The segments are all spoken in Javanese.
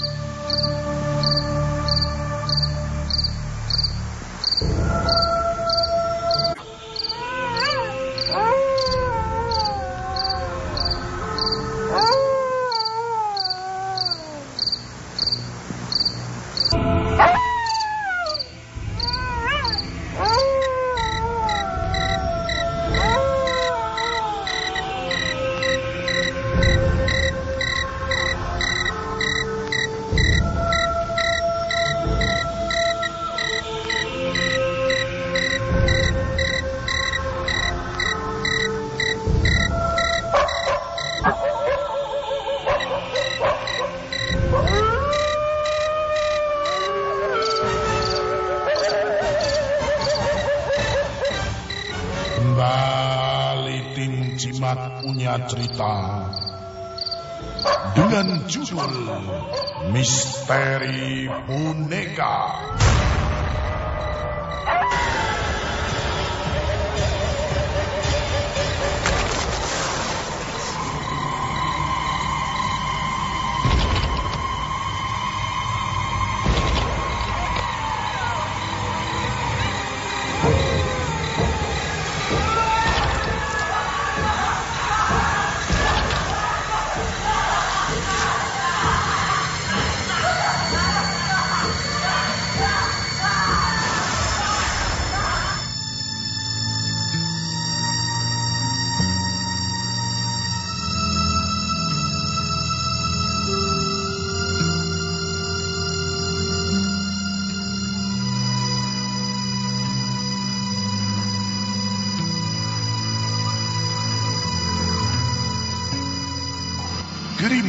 うん。Punya cerita dengan judul Misteri Boneka.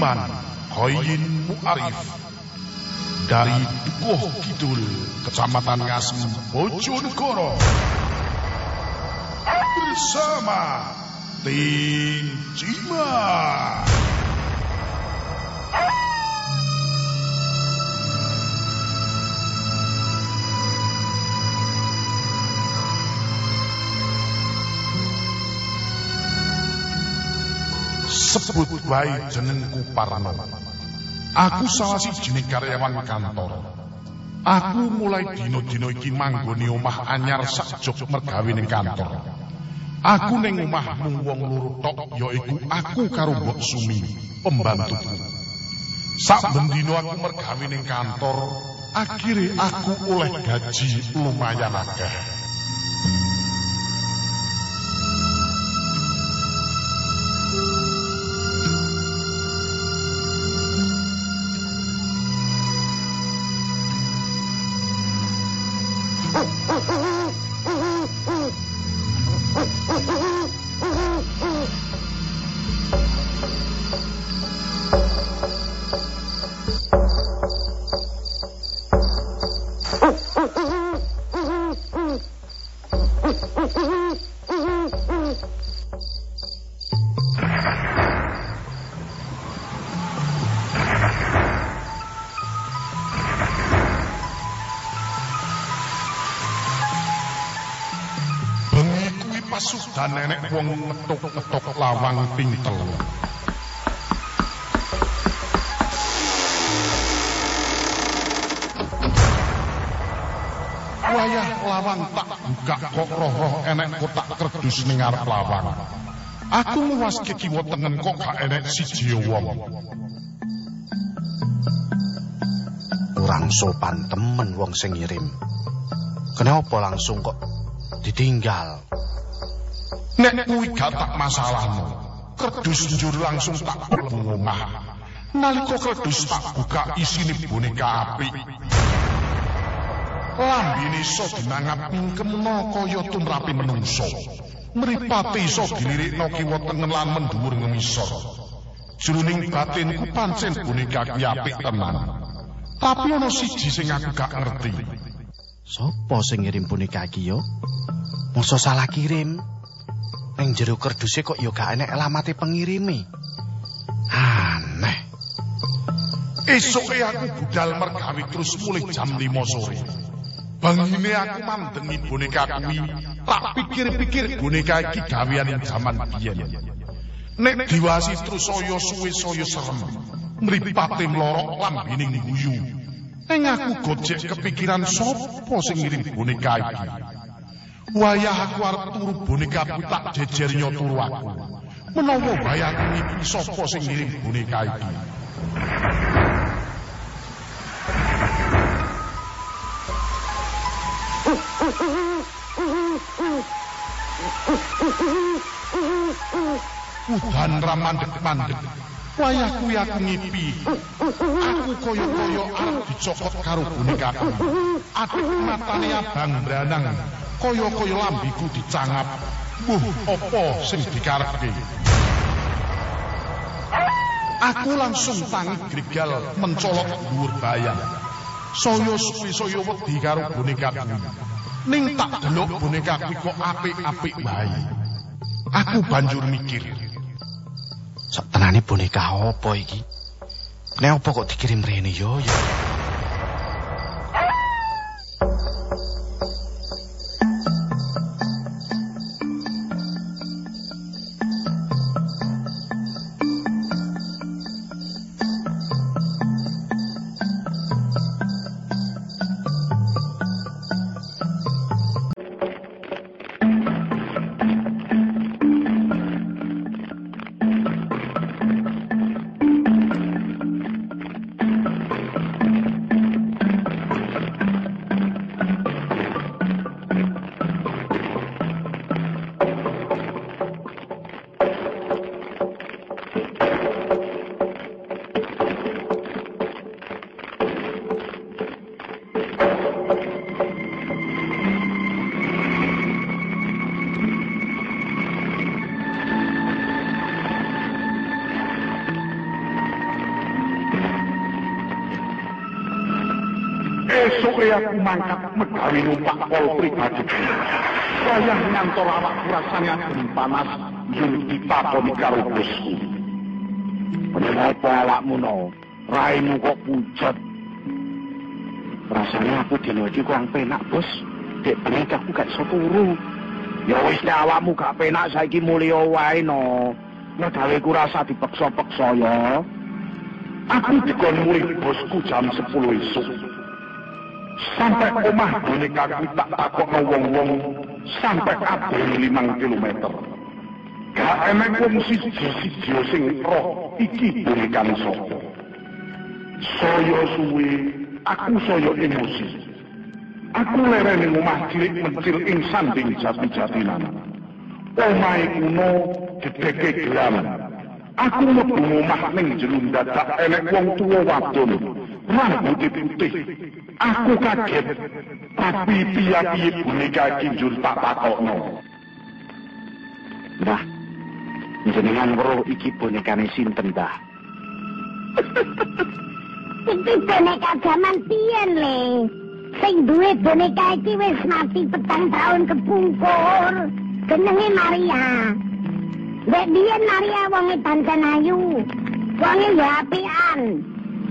Kiriman Koyin Muarif dari Dukuh Kidul, Kecamatan Ngasem, Bojonegoro. Bersama tim Cimat. Sebut wae jenengku Parno. Aku salah sijining karyawan kantor. Aku mulai dino-dino iki manggoni omah anyar sak jog mergawe ning kantor. Aku ning omah wong loro tok yaiku aku karo Mbok Sumi, pembantuku. Sak bendino aku mergawe ning kantor, akhire aku oleh gaji lumayan akeh. Pasudan nenek wong ngetuk-ngetuk lawang ping telu. Wayah lawang tak buka kok roh-roh enek kotak kerdus ning ngarep lawang. Aku nguwaske kiwa tengen kok gak enek siji wong. kurang sopan temen wong sing ngirim. Kenapa langsung kok ditinggal? Nek kuwi gak tak masalahmu. Kerdus njur langsung tak mlebu omah. Nalika kerdus tak buka isine boneka apik. Lambene iso dinangap mingkemno kaya tumrape menungso. Mripate iso dilirikno kiwa tengen lan mendhuwur ngemisor. Jroning batinku pancen boneka kuwi apik tenan. Tapi ana siji sing aku gak ngerti. Sopo sing ngirim boneka iki yo? Masa salah kirim? Ning jero kerduse kok yo gak enek alamate pengirime. Aneh. Esoke aku budal mergawe terus mulai jam 5 sore. Bangine aku mandengi boneka kuwi, tak pikir-pikir boneka iki gaweane jaman biyen. Nek diwasi terus saya suwe saya serem. mripate mlorok lambining guyu. Ning aku gojek kepikiran sapa sing ngirim boneka iki. Wayah aku arep turu boneka kuwi tak jejernya turu aku. Menawa bayangku iki sapa sing ngirim boneka iki. Udan ramandek-mandek. Wayah kuwi aku ngipi. Aku kaya-kaya arep dicokot karo boneka kuwi. Adik matane abang branang. Kaya-kaya lambiku dicangap. Buh, apa sing dikarepke? Aku langsung tangi grigal mencolok dhuwur bayang. Saya suwi-saya wedi karo boneka kuwi. Ning tak delok boneka kuwi kok apik-apik bae. Aku banjur mikir. Sak tenane boneka apa iki? Nek apa kok dikirim rene yo yo. Esok aku mangkat megawe numpak pol pribadi. Wayah ngantor awak rasane adem panas yen ditakoni karo bosku. Kenapa awakmu no? Raimu kok pucet? Rasane aku dino iki kurang penak, Bos. Dek benek aku gak iso turu. Ya wis nek awakmu gak penak saiki mulya wae no. Nek gaweku rasa dipeksa-peksa ya. Aku dikon murid bosku jam 10 esuk. Sampai omah boneka kuwi tak takokno wong-wong sampai kabeh 5 kilometer. Gak enek wong siji-siji sing roh iki boneka sapa. Saya suwe, aku saya emosi. Aku lerene omah cilik mencil ing sanding jati-jatinan. Omahe kuno gedheke gelam. Aku mlebu omah ning jero dadak enek wong tuwa wadon. Rambut putih, Aku kaget. Tapi piye-piye boneka iki njur tak takokno. Mbah, jenengan weruh iki bonekane sinten, Mbah? Iki boneka zaman piyen le. Sing duwe boneka iki wis mati petang tahun kepungkur. Jenenge Maria. Dek biyen Maria wonge pancen ayu. Wonge ya apian.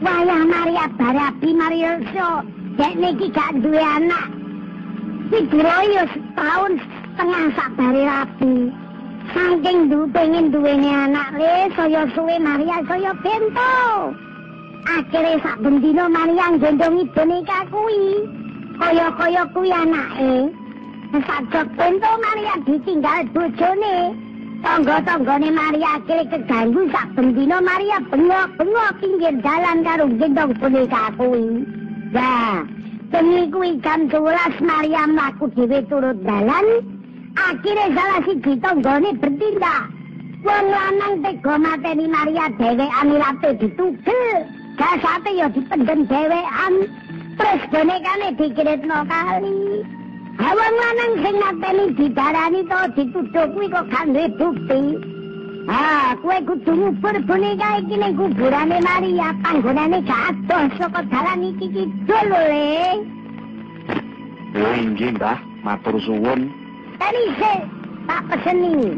Wayah Maria barabi Marioso. Dek niki gak duwe anak. Pikiroyo setahun setengah sabari rapi. Saking du pengen duweni anak le, saya suwe Maria saya bento. Akhire sak bendino Maria gendongi boneka kuwi. Kaya-kaya kuwi anake. Sajak bento Maria ditinggal bojone. Tangga-tanggane Maria akhire keganggu sak bendino Maria bengok-bengok pinggir dalan karo gendong boneka kuwi. Nah, bengi kuwi jam 11 Maria mlaku dhewe turut dalan. Akhire salah siji tanggane bertindak. Wong lanang tega mateni Maria dhewean ilate ditugel. Gasate ya dipendem dhewean. Terus bonekane dikiritno kali. Ha wong lanang sing mateni didarani to dituduh kuwi kok gak bukti. Kue kudu ngubur boneka iki ning kuburane Maria, panggonane gak adoh saka dalan iki kidul le. Lho inggih, Mbah, matur suwun. Tadi se, tak peseni.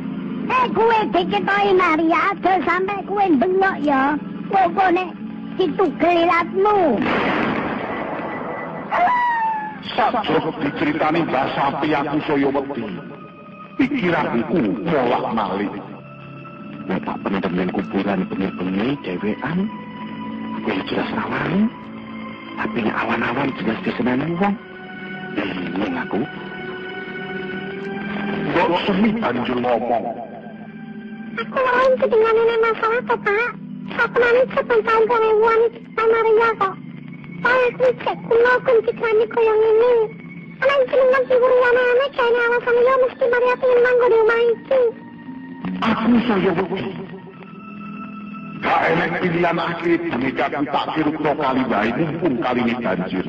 Eh, kue diketoi Maria, aja sampe kue bengok ya. Pokoknya, itu geliratmu. Sajok diceritani Mbah Sapi aku saya wedi. Pikiranku molak tak pendem kuburan bengi-bengi dhewean, Kowe jelas rawani. Tapi awan-awan jelas diseneni wong. Bingung aku. Kok seni banjur ngomong. Aku lain kedengan ini masalah kok, Pak. Aku nanti sebentar kerewan Pak Maria kok. Saya aku cek kulo kuncikrani koyong ini. Anak jenengan si Wuryana aneh kayaknya alasan yo mesti Maria pengen manggo di rumah iki. Aku saya bukti. Gak enek pilihan akhir ku tak kirukno kali wae mumpung kali ini banjir.